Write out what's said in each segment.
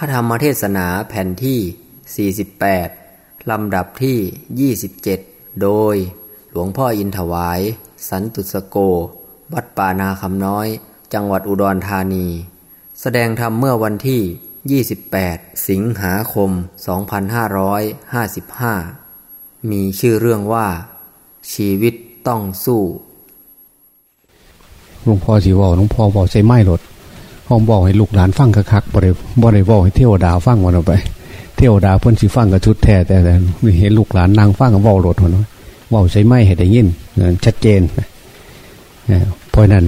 พระธรรมเทศนาแผ่นที่ 48 ลำดับที่ 27 โดยหลวงพ่ออินถวาย สันตุสโก วัดป่านาคำน้อย จังหวัดอุดรธานี แสดงธรรมเมื่อวันที่ 28 สิงหาคม 2555 มีชื่อเรื่องว่า ชีวิตต้องสู้หลวงพ่อสีบอหลวงพ่อบอกใช้ไม้รถ ห้องบอกให้ลูกหลานฟังคักๆบ่ได้บ่ได้บอกให้เที่ยวดาฟังวันออกไป เที่ยวดาเพิ่นสิฟังกับชุดแท้แต่แต่เห็นลูกหลานนางฟังกับว้ารถมันว่าใช้ไม้ให้ได้ยินชัดเจนเพราะนั้น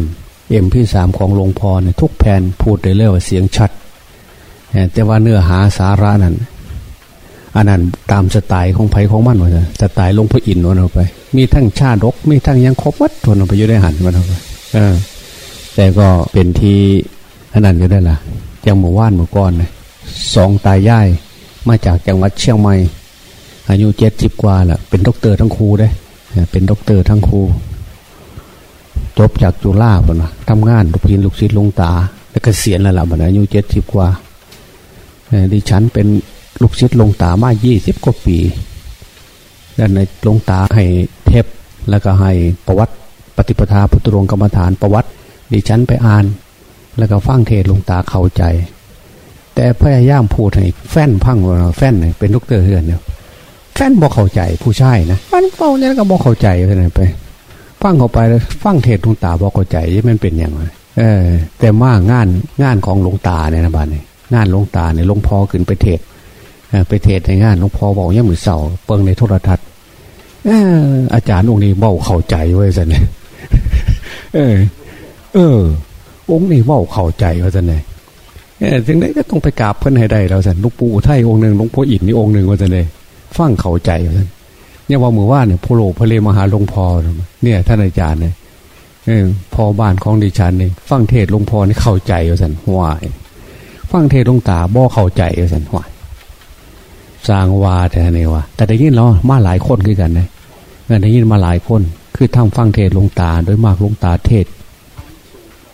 เอ็มพี่สามของหลวงพ่อเนี่ยทุกแผ่นพูดได้เลยว่าเสียงชัดแต่ว่าเนื้อหาสาระนั้นอันนั้นตามสไตล์ของไผ่ของมันว่าสไตล์หลวงพ่ออินวันออกไป มีทั้งชาดก มีทั้งยังครบวัดทวนออกไปอยู่ได้หันมันออกไปแต่ก็เป็นที่ อันนั้นอยู่ได้ล่ะจังหมู่ว่านหมู่ก้อนสองตายายมาจากจังหวัดเชียงใหม่ อายุเจ็ดสิบกว่าแหละเป็นด็อกเตอร์ทั้งครูได้เป็นด็อกเตอร์ทั้งครูจบจากจุฬาป่ะนะทำงานลูกพินลูกศิษย์ลงตา แล้วก็เสียนแล้วล่ะมันอายุเจ็ดสิบกว่าดิฉันเป็นลูกศิษย์ลงตามายี่สิบกว่าปีแล้วในลงตาให้เทปแล้วก็ให้ประวัติปฏิปทาพุทธรงกรรมฐานประวัติดิฉันไปอ่าน แล้วก็ฟังเทศลงตาเข้าใจ แต่พยายามพูดให้แฟนพังว่าแฟนเนี่ยเป็นลูกเตอร์เฮือนเนี่ยแฟนบอกเข้าใจผู้ชายนะมันเฝ้าเนี่ยก็บอกเข้าใจไปไหนไปฟังเข้าไปแล้วฟังเทศลงตาบอกเข้าใจมันเป็นอย่างไรเออ แต่มากงานงานของหลวงตาเนี่ยนะบ้านนี่งานหลวงตาเนี่ยหลวงพ่อขึ้นไปเทศไปเทศในงานหลวงพ่อบอกยังมือเสาเปิงในโทรทัศน์อาจารย์องค์นี้เบาเข้าใจไว้สินเออ เออ องค์นี้ว่าเข้าใจว่าจะไหนถึงได้ก็ต้องไปกราบเพื่อนให้ได้แล้วสันลูกปู่ไทยองค์หนึ่งลูกพ่ออินนี่องค์หนึ่งว่าจะไหนฟังเข้าใจว่าสันเนี่ยว่ามือว่าเนี่ยพโลพระเลมหาหลวงพ่อเนี่ยท่านอาจารย์เนี่ยพอบ้านของดิฉันเนี่ยฟังเทศหลวงพ่อนี่เข้าใจว่าสันหวายฟังเทศหลวงตาบ่เข้าใจว่าสันหวายสร้างวาแต่เนี่ยว่าแต่ได้ยินเรามาหลายคนคือกันนะได้ยินมาหลายคนคือทำฟังเทศหลวงตาโดยมากหลวงตาเทศ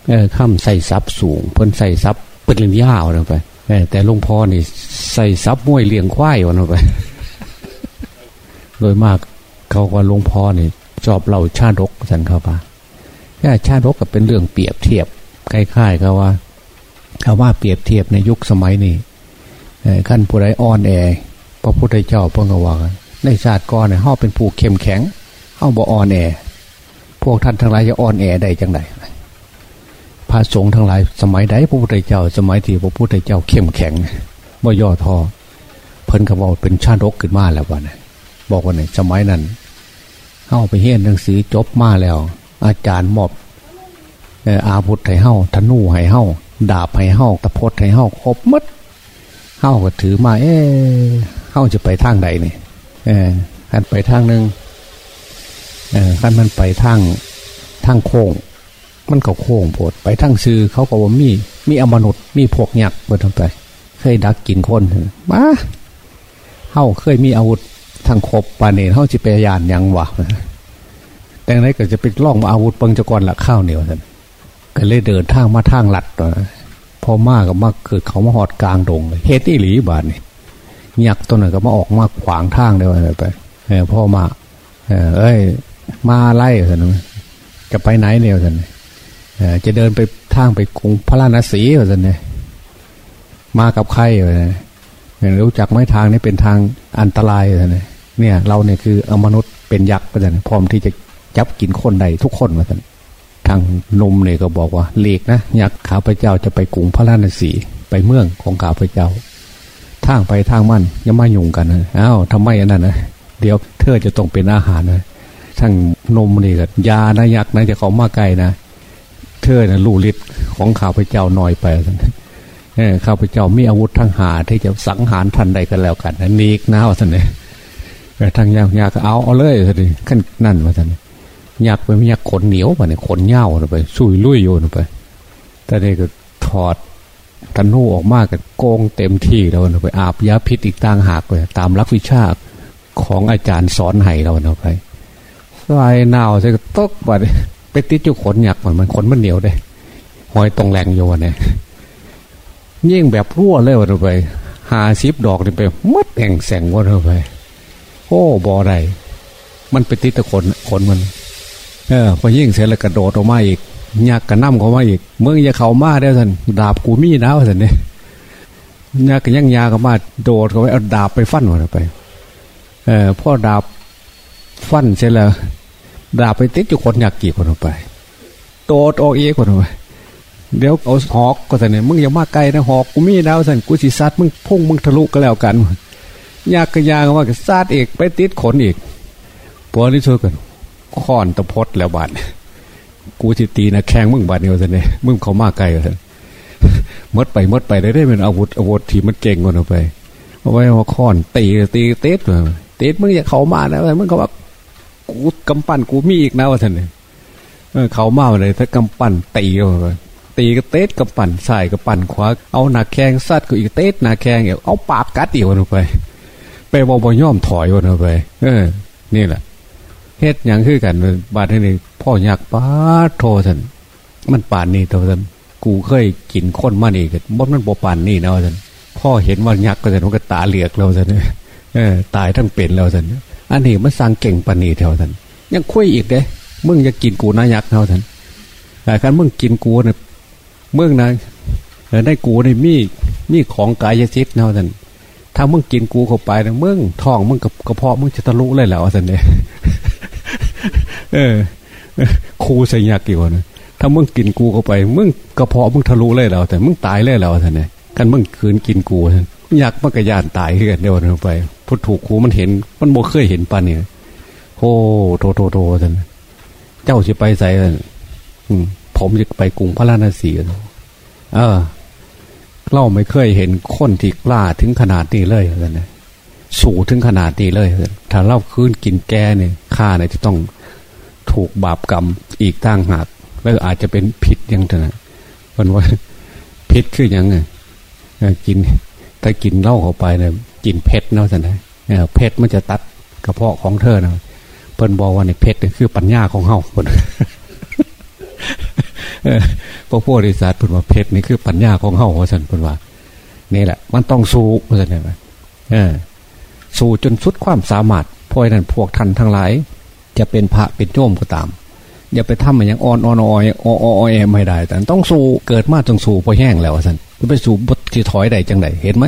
เออข้ามใส่ซับสูง เพิ่นใส่ซับเป็นเรื่องยาวลงไปแต่หลวงพ่อนี่ใส่ซับมวยเลี้ยงควายวันไป โดยมากเขาว่าหลวงพ่อนี่ชอบเล่าชาดกสันเข้าปาแค่ชาดกก็เป็นเรื่องเปรียบเทียบคล้ายๆกับว่าคำว่าเปรียบเทียบในยุคสมัยนี้ขั้นผู้ใดอ่อนแอพระพุทธเจ้าเพิ่งว่าในชาติก่อนเนี่ยเฮาเป็นผู้เข้มแข็งเฮาบ่อ่อนแอพวกท่านทั้งหลายจะอ่อนแอได้จังได พระสงฆ์ทั้งหลาย สมัยใดพระพุทธเจ้า สมัยที่พระพุทธเจ้าเข้มแข็งว่าย่อทอเพิ่นก็บอกเป็นชาติรกขึ้นมาแล้ววันบอกว่าเนี่ยสมัยนั้นเข้าไปเฮียนหนังสือจบมาแล้ว อาจารย์มอบอาพุธให้เฮ้าธนูให้เฮ้าดาบให้เฮ้าตะพดให้เฮ้าครบมัดเฮ้าก็ถือมา เอ๊เฮ้าจะไปทางใดเนี่ยเออขันไปทางหนึ่งเออขันมันไปทางทางโค้ง มันก็โค้งโผดไปทั้งซื้อเขาก็ว่ามีมีอมนุษย์มีพวกหยักเบิดทำไปเคยดักกินคนมาเฮาเคยมีอาวุธทางคบปาเนเฮาจิเปยานยังวะแต่ไหนก็จะไปล่องอาวุธปังจกรละข้าวเหนียวท่านก็เลยเดินทางมาทางหลัดพอมากก็มาเกิดเขามาหอดกลางดงเลยเฮตี้หลีบานนี่ยักษ์ตัวนั้นก็มาออกมาขวางทางเดียวไปพ่อมาเอ้ยมาไล่ท่านจะไปไหนเนี่ยท่าน จะเดินไปทางไปกรุงพระราณสีว่าสันเนี่ยมากับใครวะเนี่ยรู้จักไหมทางนี้เป็นทางอันตรายว่าเนี่ยเนี่ย เราเนี่ยคืออมนุษย์เป็นยักษ์ว่าสันพร้อมที่จะจับกินคนใดทุกคนว่าสันทางนมเนี่ยก็บอกว่าเลีกนะยักษ์ข้าพเจ้าจะไปกรุงพระราณสีไปเมืองของข้าพเจ้าทางไปทางมั่นยังไม่ยุ่งกันนะอ้าวทำไมอันนั้นนะเดี๋ยวเธอจะต้องเป็นอาหารนะทั้งนมนี่ก็ยานะยักษ์นะจะเขามาไกลนะ เธอนะลูลิตของข้าพเจ้าน้อยไปข้าพเจ้ามีอาวุธทางหาที่จะสังหารทันใดกันแล้วกันนั่นนีกนะว่าท่านเนี่ยทางยากยากเอาเอาเลยท่านขั้นนั่นว่าท่านยากไปไม่ยากขนเหนียวไปเนี่ยขนเน่าไปสุยลุยโยนไปแต่นี่ก็ถอดทันูออกมากกับโกงเต็มที่เราไปอาบยาพิษอีกต่างหากไปตามลักวิชาของอาจารย์สอนให้เราเนาไปสายหนาวใช่ก็ตกไป ไปติดจุขนหยักมันมันขนมันเหนียวได้หอยตรงแรงโยนเนี่ยยิ่งแบบรั่วเลยวันไปหาซิบดอกนี่ไปมัดแห่งแสงวันไป โอ้บอไดมันไปติดตะขนขนมันเออพอยิ่งเสร็จแล้วกระโดดออกมาอีกยักกระน้ำเขามาอีกเมื่อจะเขามาได้สันดาบกูมีนะสันเนี่ยยักกระยั่งยาก็มาโดดเขาไปเอาดาบไปฟันมันไป เออพ่อดาบฟันเสร็จแล้ว ดาบไปติดอยู่คนอยากกี่คนออกไปโดดออกเอคนออกไปเดี๋ยวเอาหอกก็สันเนี่ยมึงอย่ามาไกลนะหอกกูมีแล้วสันกูสิซัดมึงพุ่งมึงทะลุก็แล้วกันยากกระยากว่าซาดเอกไปติดขนอีกปวนี่ช่วยกันค้อนตะพดแล้วบาดกูจิตีนะแข้งมึงบาดเดียวสันเนี่ยมึงเขามาไกลสันมดไปมดไปได้ได้เป็นอาวุธอาวุธที่มันเก่งกว่าไปเอาไว้ว่าค้อนตีตีเต๊ดเลยเต๊ดมึงอย่าเขามาแล้วมึงเขาว่า กูกำปั้นกูมีอีกนะว่าสันเนี่ยเขามาเลยถ้ากำปั้นตีเลยตีก็เต๊ดกับปั่นใส่กับปั่นขวาเอาหนักแข้งซัดก็อีกเต๊ดหนักแข้งเอาปากกัดอีกวันไป ไปบอบย่อมถอยวันไป เออ นี่แหละเฮ็ดอย่างคือกันบาดนี้พ่ออยากป้าโทสันมันป่านนี่โทสันกูเคยกินข้นมานี่กันบ่มันบ่ป่านนี่นะสันพ่อเห็นว่ายักษ์ก็สันก็ตาเหลือกแล้วสันเออตายทั้งเป็นแล้วสัน อันนี้มันสร้างเก่งปานนี่เท่าสันยังคุยอีกเด้มึงจะกินกูนะยักเท่าสันแต่การมึงกินกูเนี่ยเมืองนะได้กูในมีมีของกายสิทธิ์เท่าสันถ้ามึงกินกูเข้าไปนะมึงท้องมึงกับกระเพาะมึงจะทะลุเลยแล้วสันเนี่ยเออครูใส่ยากกี่วันถ้ามึงกินกูเข้าไป มึงกระเพาะมึงทะลุเลยแล้วแต่มึงตายเลยแล้วท่านเนี่ยกันมึงคืนกินกูท่าน ยากมันกระยานตายกันเดียวกันไปพุทถูกครูมันเห็น มันโมเคยเห็นปันเนี่ยโอ้โทโทโทท่านเจ้าจะไปใส่ผมจะไปกรุงพระราชสีเออเราไม่เคยเห็นคนที่กล้าถึงขนาดนี้เลยท่านเนี่สูถึงขนาดนี้เลย ถ้าเล่าคืนกินแกเนี่ยข้าเนี่ยจะต้องถูกบาปกรรมอีกตั้งหากแล้วอาจจะเป็นผิดยังไงมันว่าพิษคือยังไงกิน ถ้ากินเหล้าเข้าไปเนี่ยกินเพชรเนาะสันนะเพชรมันจะตัดกระเพาะของเธอนะเพิ่นบอกว่าในเพชรนี่คือปัญญาของเฮาคนพวกพวกบริษัทเพิ่นว่าเพชรนี่คือปัญญาของเฮาว่าสันเพิ่นว่า นี่แหละ มันต้องสู้ว่าสันเนี่ยเออสู้จนสุดความสามารถพอยนั้นพวกท่านทั้งหลาย จะเป็นพระเป็นโยมก็ตามอย่าไปทำอย่างอ่อนอ่อนอ่อยอ่ออ่อยไม่ได้แต่ต้องสู้เกิดมาจงสู้พอแห้งแล้วสันจะไปสู้บด ที่ถอยได้จังไดเห็นไหม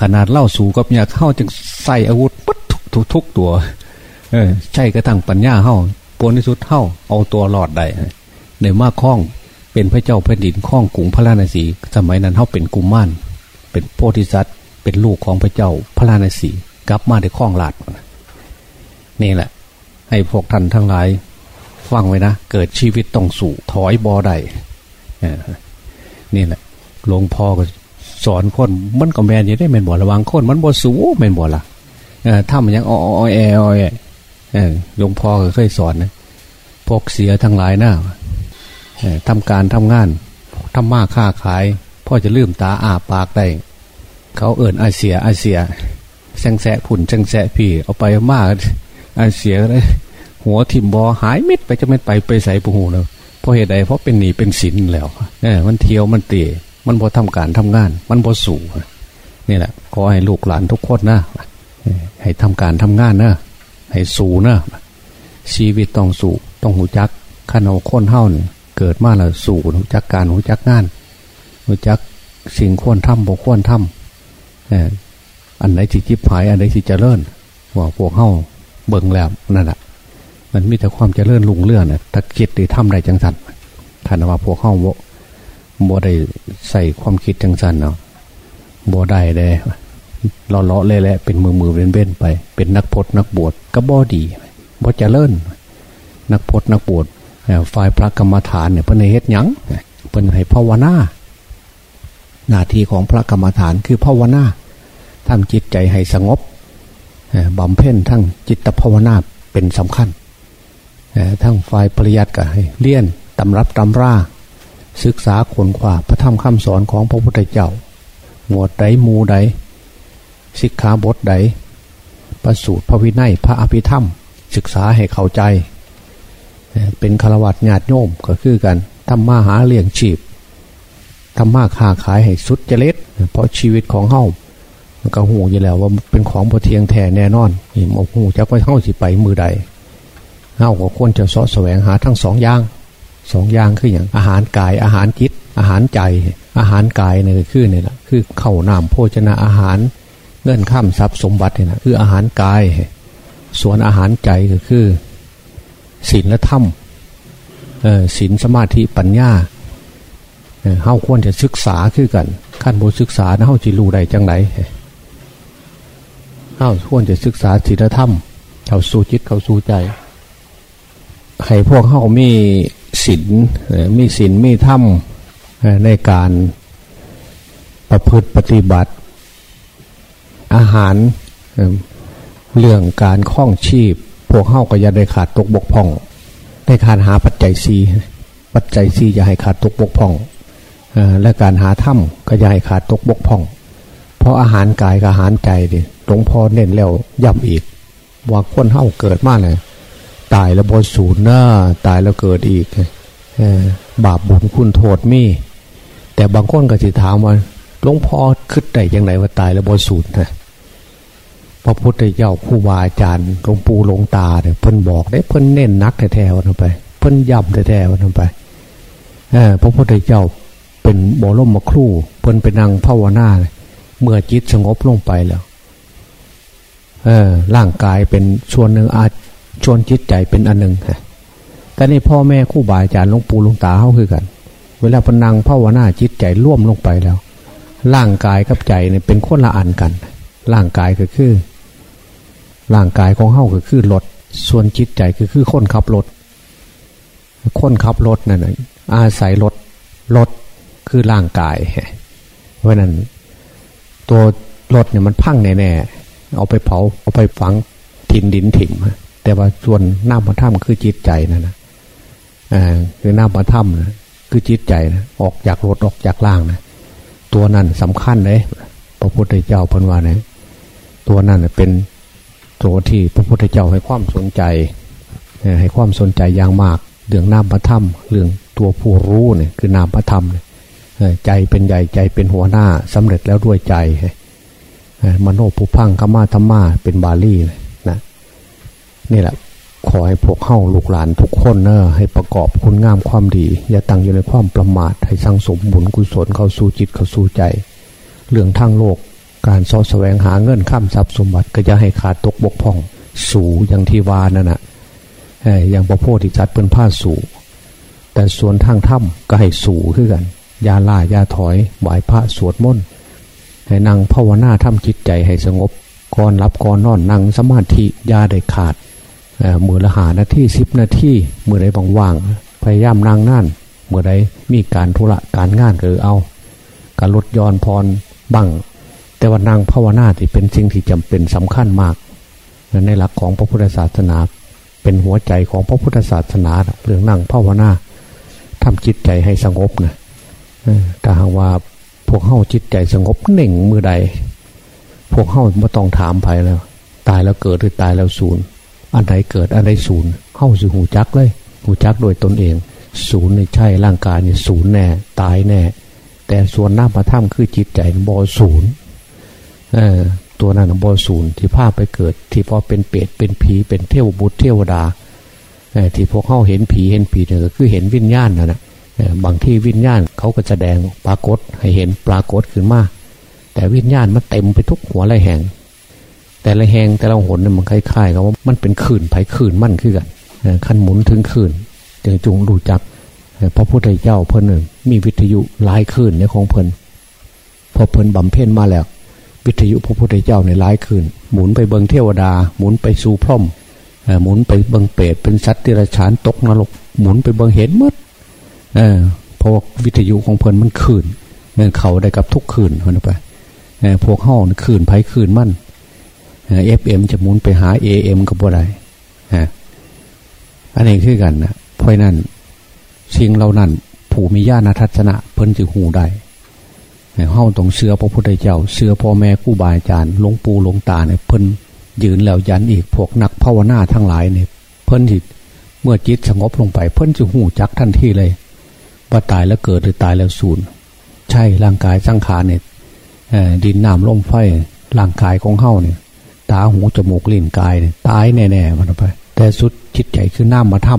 ขนาดเล่าสู่กับยาเข้าจึงใส่อาวุธปุ๊บทุกทุกตัวเอใช่กระทั่งปัญญาเข้าปนที่สุดเข้าเอาตัวหลอดได้ในมากข้องเป็นพระเจ้าแผ่นดินข้องกุงพระราชสีสมัยนั้นเข้าเป็นกุมมานเป็นโพธิสัตว์เป็นลูกของพระเจ้าพระราชสีกลับมาได้ข้องหลาดนี่แหละ ให้พวกท่านทั้งหลายฟังไว้นะ เกิดชีวิตต้องสู่ถอยบอได้นี่แหละ หลวงพ่อก็สอนคนมันก็แมนยังได้แมนบ่ระวังคนมันบ่สูแมนบ่ละถ้ามันยังอ้อแออแอหลวงพ่อก็เคยสอนนะพกเสียทั้งหลายหน้าทำการทำงานทำมากค้าขาย พ่อจะลืมตาอาปากได้เขาเอิ่นอาเสียอาเสียแซงแสะผุนแซงแสะพี่เอาไปมากอาเสียเลยหัวทิมบอหายมิดไปจะไม่ไปไปใส่ปูหูเนาะเพราะเหตุใดเพราะเป็นหนีเป็นสินแล้วเนี่ยมันเที่ยวมันเตะ มันพอทำการทำงาน มันพอสู่นี่แหละขอให้ลูกหลานทุกคนนะให้ทำการทำงานนะให้สู่นะชีวิตต้องสู่ต้องหูจักขันเอาค้นเท่าเนี่เกิดมาแล้วสู่หูจักการหูจักงานหูจักสิ่งควรทำบ่ควรทำอันไหนที่จิบหาย อันไหนที่เจริญว่าพวกเฮ้าเบิ่งแล้วนั่นแหละมันมีแต่ความเจริญลุงเรื่องนะถ้าคิดได้ทำได้จังสันขันว่าพวกเฮ้า บ่ได้ใส่ความคิดจังสันเนาะบ่ได้เลยเราเลาะเลยแหละเป็นมือมือเว้นเว้นไป เป็นนักพจนักบวชก็บ่ดีบ่เจริญนักพจนักบวชฝ่ายพระกรรมฐานเนี่ยเพิ่นให้เฮ็ดยังเพิ่นให้ภาวนาหน้าที่ของพระกรรมฐานคือภาวนาทำจิตใจให้สงบบำเพ็ญทั้งจิตภาวนาเป็นสำคัญทั้งฝ่ายปริยัติก็ให้เลี่ยนตำรับตำรา ศึกษาขนขวาพระธรรมคำสอนของพระพุทธเจ้า หมวดใดมูใดสิกขาบทใดประสูตรพระวินัยพระอภิธรรม ศึกษาให้เข้าใจ เป็นฆราวาสญาติโยมก็คือกันทำมาหาเลี้ยงชีพทำมาค้าขายให้สุดเจริญเพราะชีวิตของเฮามันก็หูอยู่แล้วว่าเป็นของพอเทียงแท้แน่นอนนี่มหูจักว่าเฮาสิไปมือใดเฮาก็ควรจะสาะแสวงหาทั้งสองอย่าง สองอย่างคืออย่างอาหารกายอาหารจิต อาหารใจ อาหารกายเนี่ยคือเนี่ยแหละคือเข้าน้ำโภชนะอาหาร เงื่อนข้ามทรัพย์สมบัติเนี่ยนะคืออาหารกาย ส่วนอาหารใจก็คือศีลและธรรมศีลสมาธิปัญญาเฮาควรจะศึกษาคือกันขั้นบทศึกษาเฮาจิรู้ได้จังไหนเฮาควรจะศึกษาศีลธรรม เข้าสู่จิตเข้าสู่ใจให้พวกเฮามี ศีลมีศีลมีธรรมในการประพฤติปฏิบัติ อาหารเรื่องการคล้องชีพ พวกเฮาก็อย่าได้ขาดตกบกพร่องในการหาปัจจัยซีปัจจัยซีอย่าให้ขาดตกบกพร่องและการหาถ้ำก็อย่าให้ขาดตกบกพร่อง เพราะอาหารกายกับอาหารใจดิหลวงพ่อเน้นแล้วย้ำอีกว่าคนเฮาเกิดมาเลย ตายแล้วบนศูนย์หน้าตายแล้วเกิดอีกบาปบุญคุณโทษมี แต่บางคนก็จะถามว่าหลวงพ่อคิดได้ยังไงว่าตายแล้วบนศูนย์นะพระพุทธเจ้าผู้วาอาจารย์หลวงปู่หลวงตาเนี่ยเพิ่นบอกได้เพิ่นเน้นนักแท้ๆวันไป เพิ่นย้ำแท้ๆวันไปพระพุทธเจ้าเป็นบรมมาครู่เพิ่นไปนั่งภาวนาเมื่อจิตสงบลงไปแล้วเออร่างกายเป็นส่วนหนึ่งอาจ ชวนจิตใจเป็นอันหนึ่งฮะแต่นี่พ่อแม่คู่บาอาจารย์หลวงปู่หลวงตาเขาคือกัน เวลาพนังภาวนาจิตใจร่วมลงไปแล้ว ร่างกายกับใจเนี่ยเป็นคนละอันกัน ร่างกายก็คือ ร่างกายของเฮาก็คือรถส่วนจิตใจก็คือคนขับรถคนขับรถนั่นอาศัยรถรถคือร่างกายเพราะนั้นตัวรถเนี่ยมันพังแน่ๆเอาไปเผาเอาไปฝังทินดินถิ่ม แต่ว่าส่วนน้ำพระถ้ำคือจิตใจนั่นนะอ่าคือน้ำพระถ้ำนะคือจิตใจนะออกจากรถออกจากล่างนะตัวนั้นสำคัญเลยพระพุทธเจ้าพันวานะตัวนั้นเป็นตัวที่พระพุทธเจ้าให้ความสนใจให้ความสนใจอย่างมากเรื่องน้ำพระถ้ำเรื่องตัวผู้รู้เนี่ยคือน้ำพระธรรมใจเป็นใหญ่ใจเป็นหัวหน้าสำเร็จแล้วด้วยใจมโนภูพังขมาธรรมาเป็นบาลีนะ นี่แหละ ขอให้พวกเข้าลูกหลานทุกคนเนอะให้ประกอบคุณงามความดี อย่าตั้งอยู่ในความประมาทให้สร้างสมบุญกุศลเข้าสู่จิตเข้าสู่ใจ เรื่องทางโลกการสอแสวงหาเงินข้ามทรัพย์สมบัติก็จะให้ขาดตกบกพร่อง สู่อย่างที่วานั่นนะอย่างพระโพธิจัตเป็นผ้าสู่ แต่ส่วนทางถ้ำก็ให้สู่ขึ้นกันยาล่ายาถอยไหวพระสวดมนต์ให้นั่งภาวนาทำจิตใจให้สงบก่อนรับก่อนนอนนั่งสมาธิยาได้ขาด มือละหานาที่สิบนาทีมือใดว่างๆพยายามนั่งนั่นเมื่อใดมีการธุระการงานหรือเอา การลดย้อนพรบังแต่ว่านางภาวนาที่เป็นสิ่งที่จำเป็นสำคัญมาก ในหลักของพระพุทธศาสนา เป็นหัวใจของพระพุทธศาสนาเรื่องนั่งภาวนาทำจิตใจให้สงบนะถ้าหากว่าพวกเข้าจิตใจสงบเน่งมือใด พวกเข้าไม่ต้องถามไปแล้ว ตายแล้วเกิดหรือตายแล้วสูญ อันไหนเกิดอันไหนศูนย์เข้าสู่หูจักเลย หูจักโดยตนเอง ศูนย์ในใช่ร่างกายเนี่ยศูนย์แน่ตายแน่ แต่ส่วนหน้าพระถ้ำคือจิตใจบอศูนย์เออตัวนั้นบอศูนย์ที่ภาพไปเกิด ที่พอเป็นเปรตเป็นผีเป็นเทวบุตรเทวดาที่พวกเข้าเห็นผีเห็นผีเนี่ยก็คือเห็นวิญญาณนะนะบางที่วิญญาณเขาก็แสดงปรากฏให้เห็นปรากฏขึ้นมาแต่วิญญาณมันเต็มไปทุกหัวไรแห่ง แต่ละแหงแต่ละหนเนี่ยมันคล้ายๆกับว่ามันเป็นขื่นไผ่ขื่นมั่นขึ้นกันขั้นหมุนถึงขื่นจึงจุงดูจักพระพุทธเจ้าเพิ่นหนึ่งมีวิทยุหลายขื่นในของเพิ่นพอเพิ่นบำเพ็ญมาแล้ว วิทยุพระพุทธเจ้าในหลายขื่นหมุนไปเบิงเทวดา หมุนไปสู่พร่มหมุนไปเบิงเปรตเป็นสัตว์ที่ระชานตกนรก หมุนไปเบิงเห็นมดเออพวกวิทยุของเพิ่นมันขื่นเงินเขาได้กับทุกขื่นเพิ่นไปพวกห้องขื่นไผ่ขื่นมั่น เอฟเอ็มจะหมุนไปหาเอเอ็มก็บ่ได้ฮะอันนี้คือกันนะเพราะนั้นสิ่งเหล่านั้นผู้มีญาณทัศนะเพิ่นจะหูได้เฮ้าต้องเสือพระพุทธเจ้า เสือพ่อแม่คู่บาอาจารย์หลวงปู่หลวงตาเนี่ยเพิ่นยืนแล้วยันอีกพวกนักภาวนาทั้งหลายเนี่ยเพิ่นจิตเมื่อจิตสงบลงไป เพิ่นจะหูจักทันทีเลยว่าตายแล้วเกิดหรือตายแล้วสูญใช่ร่างกายสังขารเนี่ยดินน้ำลมไฟร่างกายของเฮ้าเนี่ย ตาหูจมูกลิ้นกายเนี่ยตายแน่ๆมันไป แต่สุดจิตใจคือน้ำมาถ้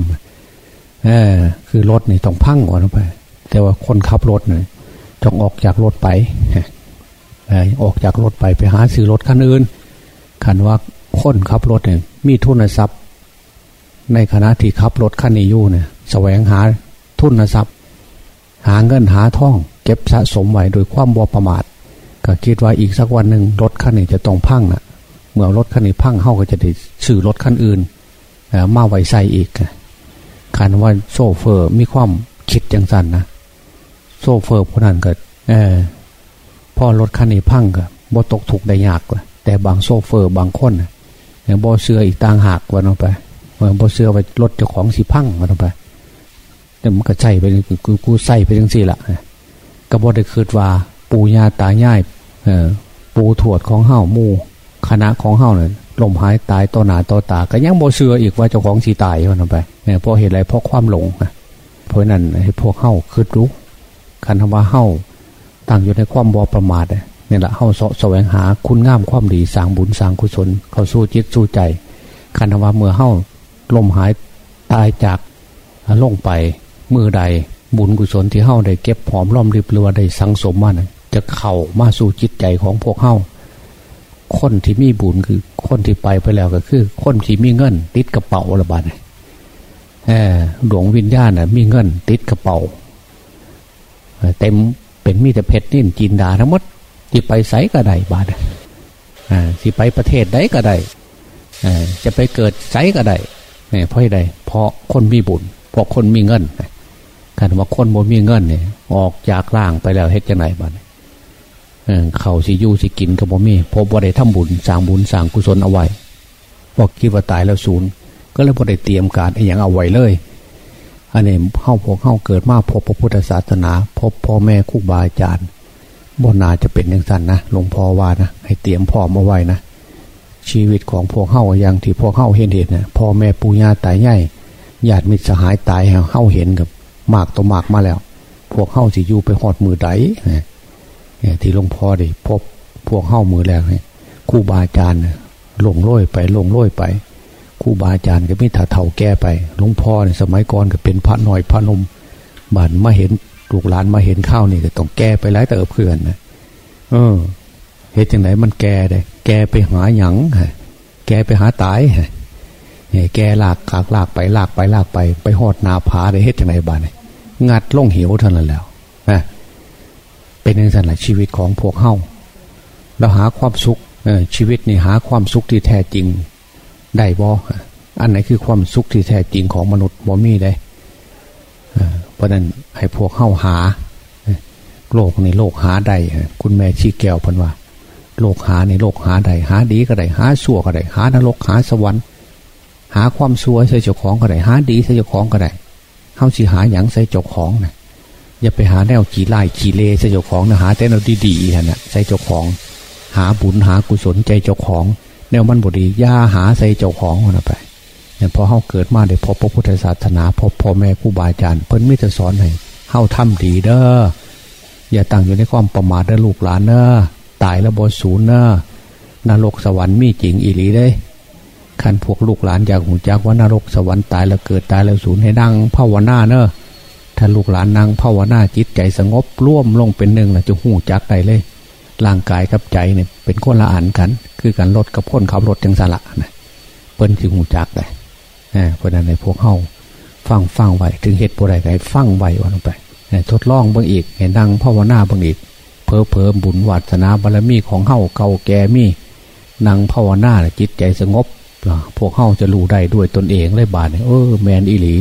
ำเออคือรถนี่ต้องพังก่อนไป แต่ว่าคนขับรถเนี่ยต้องออกจากรถไปออกจากรถไปไปหาซื้อรถคันอื่นคันว่าคนขับรถเนี่ยมีทุนทรัพย์ ในขณะที่ขับรถคันนี้อยู่เนี่ยแสวงหาทุนทรัพย์ หาเงินหาทอง เก็บสะสมไว้โดยความบ่ประมาท ก็คิดว่าอีกสักวันหนึ่งรถคันนี้จะต้องพังน่ะ เมื่อรถคันนี้พังเข้าก็จะได้ซื้อรถคันอื่นมาไว้ใส่อีกคันว่าโซเฟอร์มีความคิดจังสันนะโซเฟอร์พวกนั้นก็เออพอรถคันนี้พังก็บ่ตกถูกได้ยากแต่บางโซเฟอร์บางคนเนี่ยบ่เสื้ออีกต่างหากวันออกไปบ่เสื้อไปรถเจ้าของสีพังวันออกไปแต่มันก็ใส่ไปกูกูใส่ไปจังสี่ละก็บ่ได้คิดว่าปูญาตาย่ายปูถวดของเฮ้ามู คณะของเฮ้าเนี่ยลมหายตายต่อหนาต่อตา ก็ยังบ่เสืออีกว่าเจ้าของสีตายวันไปเนี่ยเพราะเหตุอะไรเพราะความหลงนะเพราะนั้นให้พวกเฮ้าคืดรู้คันธว่าเฮ้าตั้งอยู่ในความบอประมาทเนี่ยแหละเฮ้าสะแสวงหาคุณงามความดีสร้างบุญสร้างกุศล เข้าสู้จิตสู้ใจคันธว่าเมื่อเฮ้าลมหายตายจากลงไปมือใดบุญกุศลที่เฮ้าได้เก็บหอมร่อมริบเรือได้สังสมมานะจะเข้ามาสู่จิตใจของพวกเฮ้า คนที่มีบุญคือ คนที่ไปไปแล้วก็คือ คนที่มีเงิน ติดกระเป๋าระบาดหลวงวิญญาณน่ะ มีเงิน ติดกระเป๋าเต็มเป็นมีแต่เพชรนิ่จินดาทั้งหมดที่ไปไสก็ได้บาดที่ไปประเทศใดก็ได้จะไปเกิดไสก็ได้เพราะใดเพราะคนมีบุญเพราะคนมีเงินการว่าคนบ่มีเงินเนี่ยออกจากร่างไปแล้วเฮ็ดจังไหนบ้าง เขาสิยู่สิกินก็บ่มีพบว่าได้ทำบุญสร้างบุญสร้างกุศลเอาไว้บอกคิดว่าตายแล้วศูนย์ก็เลยบ่ได้เตรียมการอย่างเอาไว้เลยอันนี้เข้าพวกเข้าเกิดมาพบพระพุทธศาสนา พบพ่อแม่ครูบาอาจารย์บ่นาจะเป็นอย่างสั้นนะหลวงพ่อว่านะให้เตรียมพร้อมเอาไว้นะชีวิตของพวกเข้าอย่างที่พวกเข้าเห็นเห็นนะพ่อแม่ปู่ย่าตายใหญ่ญาติมิตรสหายตายเข้าเห็นกับมากตัวมากมาแล้ว พวกเข้าสิอยู่ไปหอดมือไดเนี่ ที่หลวงพ่อได้พบพวกเข้ามือแล้วเนี่ยครูบาอาจารย์ลงร้อยไปลงร้อยไปครูบาอาจารย์ก็ไม่ถาเท่าแก้ไปหลวงพ่อในสมัยก่อนก็เป็นพระหน่อยพระนมบานมาเห็นลูกหลานมาเห็นข้าวนี่ก็ต้องแก้ไปหลายแต่เพื่อนนะเออเหตุอย่างไหนมันแก่เลยแกไปหาหยังแกไปหาตายเนี่ยแกลากขากลากไปลากไปลากไป ไปหอดนาผาได้เหตุอย่างไรบ้านงัดล่องเหวเท่านั้นแล้วนะ เป็นอย่างนั้นละชีวิตของพวกเฮาเราหาความสุขชีวิตนี่หาความสุขที่แท้จริงได้บ่อันไหนคือความสุขที่แท้จริงของมนุษย์บ่มีได้เพราะนั้นให้พวกเฮาหา โลกในโลกหาใดคุณแม่ชี้แก้วพันว่า โลกหาในโลกหาใดหาดีก็ได้หาชั่วก็ได้หานรกหาสวรรค์หาความชั่วใส่เจ้าของก็ได้หาดีใส่เจ้าของก็ได้เฮาสิหาหยังใส่เจ้าของนะ อย่าไปหาแนวขี่ไล่ขี่เลใส่เจ้าของนะหาแต่แนวดีๆนะใส่เจ้าของ หาบุญหากุศลใจเจ้าของ แนวมันบดีย่าหาใส่เจ้าของนะไปเนี่ยพอเฮาเกิดมาได้พบพระพุทธศาสนาพบพ่อแม่ครูบาอาจารย์เพิ่นมิจะสอนให้เฮาทำดีเด้ออย่าตั้งอยู่ในความประมาทเด้อลูกหลานเด้อตายแล้วบศูนย์เด้อนรกสวรรค์มีจริงอีหลีได้ขันพวกลูกหลานอยากหูจักว่านรกสวรรค์ตายแล้วเกิดตายแล้วศูนย์ให้ดังภาวนาเนอะ ถ้าลูกหลานนั่งภาวนาจิตใจสงบร่วมลงเป็นหนึ่งนะจะหูจักได้เลย ร่างกายกับใจเนี่ยเป็นคนละอันกัน คือการรถกับคนขับรถจังสละนะเปิ้นถึงหูจักได้เพราะนั้นในพวกเฮาฟังฟังไว้ถึงเหตุผลใดไงฟังไว้วันลงไปทดลองบางอีกเห็นดังภาวนาบางอีกเพอเพอบุญวัฒนาบารมีของเฮาเก่าแก่มีนั่งภาวนาจิตใจสงบพวกเฮาจะรู้ได้ด้วยตนเองเลยบาทเนี่ยเออแมนอิหลี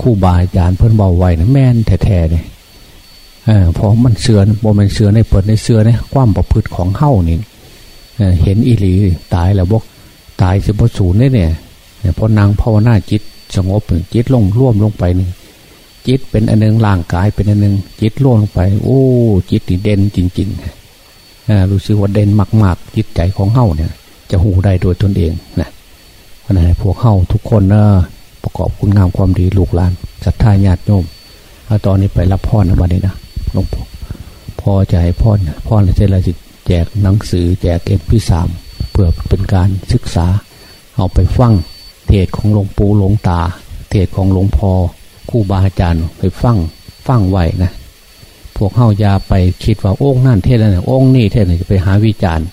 คู่บาอาจารย์เพิ่นเบาไว้นะแม่นแท้ๆเนี่ยเพราะมันเสือบ่มันเสือในเปิดในเสือในความประพฤติของเฮ้านี่เห็นอีหลีตายแล้วบกตายสิบศูนย์เนี่ยเพราะนางภาวนาจิตสงบจิตลงร่วมลงไปนี่จิตเป็นอันหนึ่งร่างกายเป็นอันหนึ่งจิตร่วมลงไป โอ้ จิตนี่เด่นจริงๆรู้สึกว่าเด่นมากๆ จิตใจของเฮ้าเนี่ย จะหูได้โดยตนเองนะเพราะนั้นพวกเฮ้าทุกคนเนอะ ประกอบคุณงามความดีลูกหลานศรัทธาญาติโยมเอาตอนนี้ไปรับพ่อนะวันนี้นะหลวงพ่อพอจะให้พ่อนพ่อนเสร็จแล้วจะแจกหนังสือ แจกเอ็มพีสามเพื่อเป็นการศึกษา เอาไปฟังเทศของหลวงปู่หลวงตา เทศของหลวงพ่อคู่บาอาจารย์ไปฟังฟังไหวนะพวกเข้ายาไปคิดว่าโอ้งนั่นเทศนั่นโอ้งนี่เทศนี่จะไปหาวิจารณ์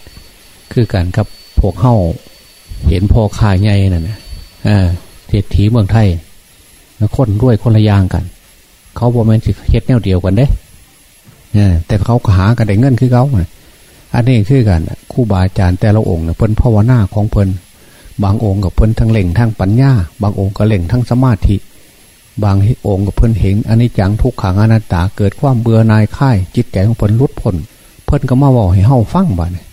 คือกันครับพวกเข้าเห็นพ่อขายใหญ่นั่นนะอ่า เศรษฐีเมืองไทยคนด้วยคนละอย่างกัน เขาบอกมันสิเฮ็ดแนวเดียวกันเด้แต่เขาหากันได้เงินคือเขาอันนี้คือกันคู่บาอาจารย์แต่ละองค์เพิ่นภาวนาของเพิ่นบางองค์กับเพิ่นทั้งเล่งทั้งปัญญา บางองค์ก็เล่งทั้งสมาธิ บางองค์กับเพิ่นเห็นอันนี้จังทุกขังอนัตตาเกิดความเบื่อนายค่าย จิตใจของเพิ่นลุดพ้นเพิ่นก็มาบอกให้เฮาฟังบ่เนี่ย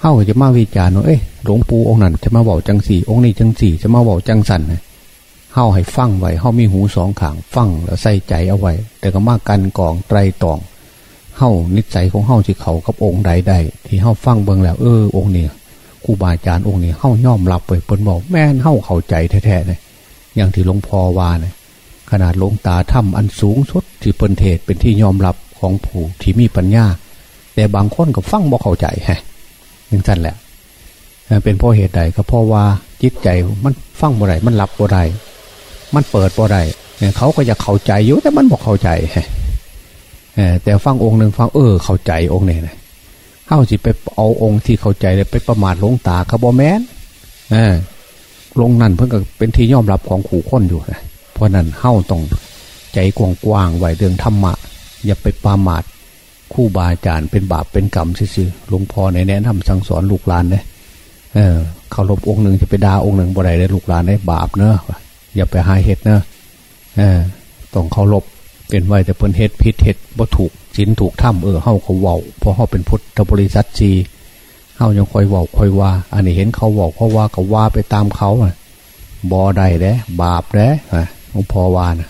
เฮาจะมาวิจารณ์ว่าเอ้ยหลวงปู่องค์นั้นจะมาบอกจังสี่องค์นี้จังสี่จะมาบอกจังสันนะเฮาให้ฟังไว้เฮามีหูสองขางฟังแล้วใส่ใจเอาไว้ แต่ก็มากันกองไตรตองเฮานิสัยของเฮาที่เขากับองค์ใดใดที่เฮาฟังเบิ่งแล้ว เออองค์นี้ครูบาอาจารย์องค์นี้เฮาย่อมรับไปเพิ่นบอกแม่นเฮาเข้าใจแท้ๆเลยอย่างที่หลวงพ่อว่าเนี่ยขนาดหลวงตาถ้ำอันสูงสุดที่เพิ่นเทศเป็นที่ยอมรับของผู้ที่มีปัญญา แต่บางคนก็ฟังบ่เข้าใจฮะ ยังสั้นแหละเป็นเพราะเหตุใดก็เพราะว่าจิตใจมันฟังบ่ไรมันหลับบ่ไรมันเปิดบ่ไรเนี่ยเขาก็จะเข้าใจอยู่แต่มันบอกเข้าใจแต่ฟังองค์หนึ่งฟังเออ เข้าใจองค์เนี่ยนะเข้าสิไปเอาองค์ที่เข้าใจเลยไปประมาทลงตาคาร์บอแมนลงนั่นเพิ่งก็เป็นที่ยอมรับของขู่ค้นอยู่นะเพราะนั้นเข้าต้องใจกว้างๆไหวเรื่องธรรมะ อย่าไปประมาท คู่บาอาจารย์เป็นบาปเป็นกรรมซื่อหลวงพ่อในแนะนำสั่งสอนลูกหลานเนี่ยเออเคารพองค์หนึ่งจะไปด่าองค์หนึ่งบ่ได้เลยลูกหลานได้บาปเนอะอย่าไปหาเหตุเนอะเออต้องเคารพเป็นไว้แต่เพิ่นเฮ็ดพิษเฮ็ดบ่ถูกสินถูกถ้ำเออเฮาเขาเว้าเพราะเฮาเป็นพุทธบริษัทจีเฮายังคอยเว้าคอยว่า อันนี้เห็นเขาเว้าเพราะว่าเขาว่าไปตามเขาอะบ่ได้เด้บาปเด้หลวงพ่อว่านะ